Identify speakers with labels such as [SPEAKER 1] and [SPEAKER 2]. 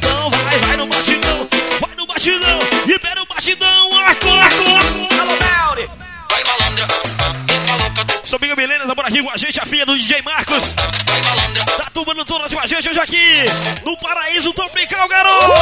[SPEAKER 1] batidão, vai, vai no batidão, vai no batidão, libera o batidão, arco, arco, Alô, Melri.
[SPEAKER 2] Vai, malandro,
[SPEAKER 1] Sou Bingo Milena, tá por aqui com a gente, a filha do DJ Marcos. Tá tomando todas com a gente hoje aqui, no Paraíso Tropical, garoto.